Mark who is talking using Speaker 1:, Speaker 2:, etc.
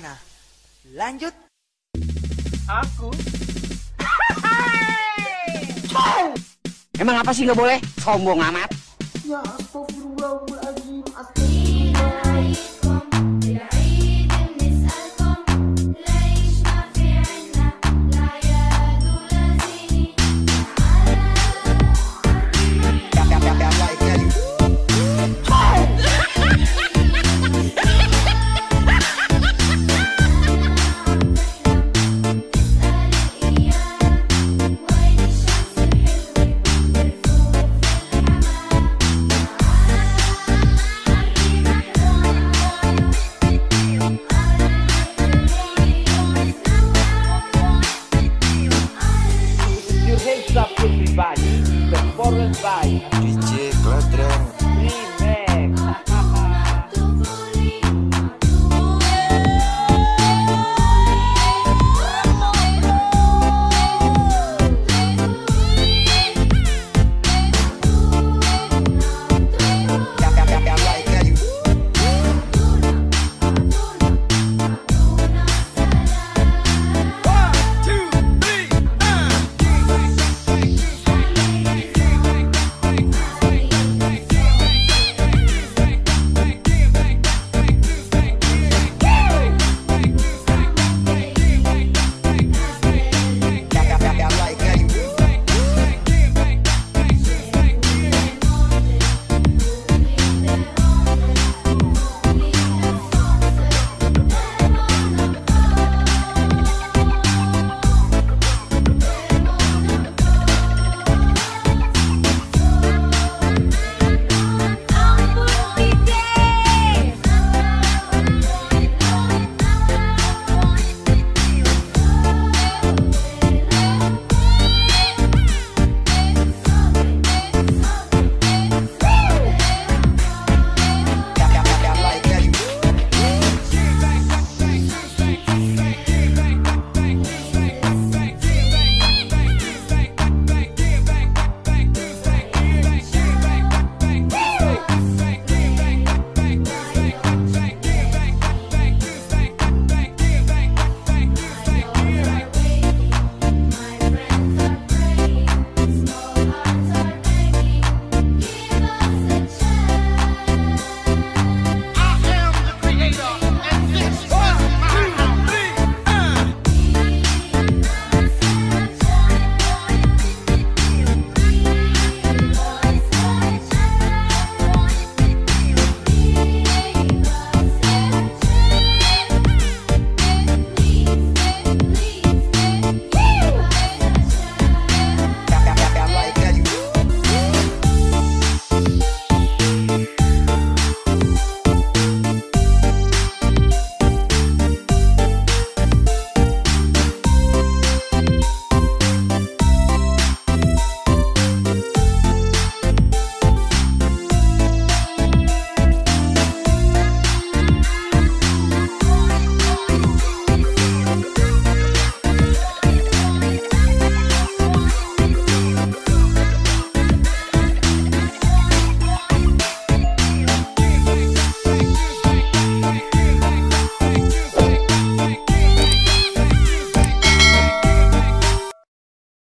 Speaker 1: Bagaimana? Lanjut.
Speaker 2: Aku
Speaker 3: Emang apa sih nggak boleh? Sombong amat.
Speaker 4: Ya astagfirullahaladzim Astagfirullahaladzim